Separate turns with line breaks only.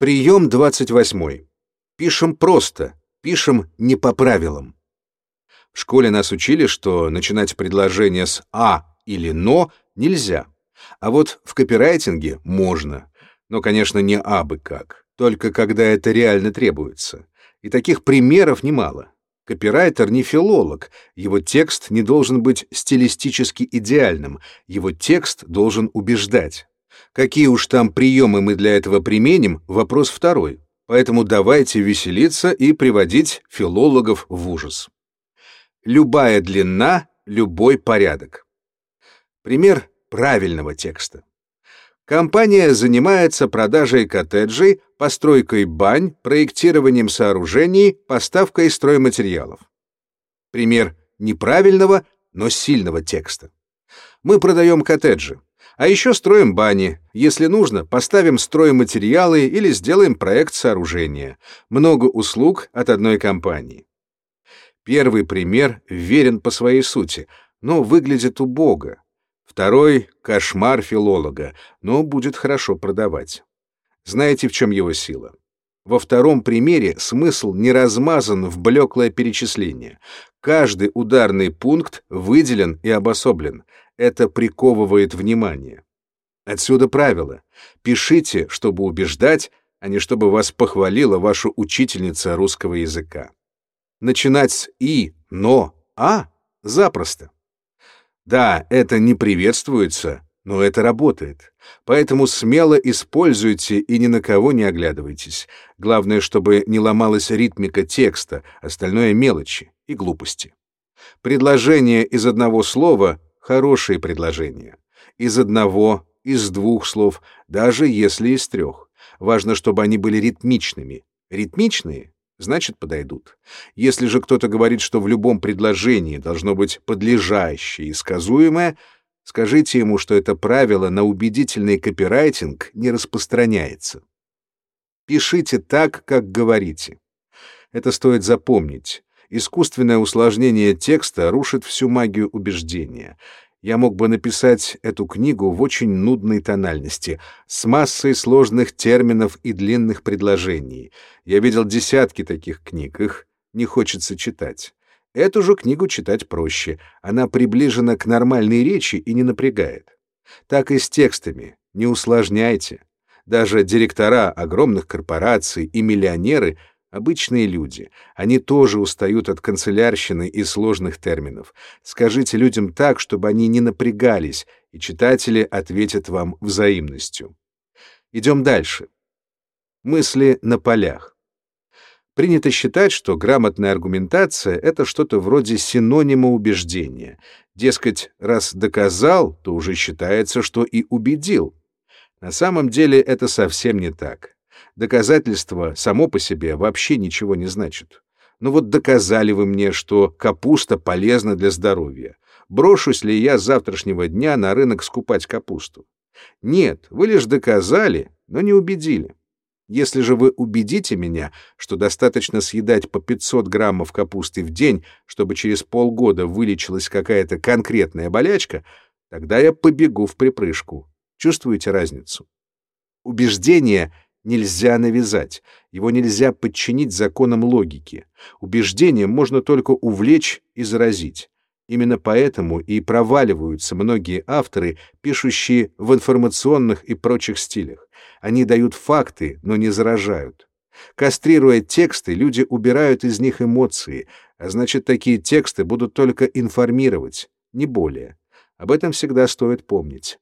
Прием 28. Пишем просто, пишем не по правилам. В школе нас учили, что начинать предложение с «а» или «но» нельзя. А вот в копирайтинге можно. Но, конечно, не абы как. Только когда это реально требуется. И таких примеров немало. Копирайтер не филолог, его текст не должен быть стилистически идеальным, его текст должен убеждать. Какие уж там приемы мы для этого применим, вопрос второй. Поэтому давайте веселиться и приводить филологов в ужас. Любая длина, любой порядок. Пример правильного текста. Компания занимается продажей коттеджей, постройкой бань, проектированием сооружений, поставкой стройматериалов. Пример неправильного, но сильного текста. Мы продаем коттеджи, а еще строим бани. Если нужно, поставим стройматериалы или сделаем проект сооружения. Много услуг от одной компании. Первый пример верен по своей сути, но выглядит убого. Второй — кошмар филолога, но будет хорошо продавать. Знаете, в чем его сила? Во втором примере смысл не размазан в блеклое перечисление. Каждый ударный пункт выделен и обособлен. Это приковывает внимание. Отсюда правило. Пишите, чтобы убеждать, а не чтобы вас похвалила ваша учительница русского языка. Начинать с «и», «но», «а» запросто. Да, это не приветствуется, но это работает. Поэтому смело используйте и ни на кого не оглядывайтесь. Главное, чтобы не ломалась ритмика текста, остальное мелочи и глупости. Предложение из одного слова — хорошие предложения. Из одного, из двух слов, даже если из трех. Важно, чтобы они были ритмичными. Ритмичные значит, подойдут. Если же кто-то говорит, что в любом предложении должно быть подлежащее и сказуемое, скажите ему, что это правило на убедительный копирайтинг не распространяется. Пишите так, как говорите. Это стоит запомнить. Искусственное усложнение текста рушит всю магию убеждения я мог бы написать эту книгу в очень нудной тональности, с массой сложных терминов и длинных предложений. Я видел десятки таких книг, их не хочется читать. Эту же книгу читать проще, она приближена к нормальной речи и не напрягает. Так и с текстами, не усложняйте. Даже директора огромных корпораций и миллионеры Обычные люди. Они тоже устают от канцелярщины и сложных терминов. Скажите людям так, чтобы они не напрягались, и читатели ответят вам взаимностью. Идем дальше. Мысли на полях. Принято считать, что грамотная аргументация — это что-то вроде синонима убеждения. Дескать, раз доказал, то уже считается, что и убедил. На самом деле это совсем не так. Доказательство само по себе вообще ничего не значит. Ну вот доказали вы мне, что капуста полезна для здоровья. Брошусь ли я с завтрашнего дня на рынок скупать капусту? Нет, вы лишь доказали, но не убедили. Если же вы убедите меня, что достаточно съедать по 500 граммов капусты в день, чтобы через полгода вылечилась какая-то конкретная болячка, тогда я побегу в припрыжку. Чувствуете разницу? Убеждение нельзя навязать, его нельзя подчинить законам логики. Убеждением можно только увлечь и заразить. Именно поэтому и проваливаются многие авторы, пишущие в информационных и прочих стилях. Они дают факты, но не заражают. Кастрируя тексты, люди убирают из них эмоции, а значит, такие тексты будут только информировать, не более. Об этом всегда стоит помнить.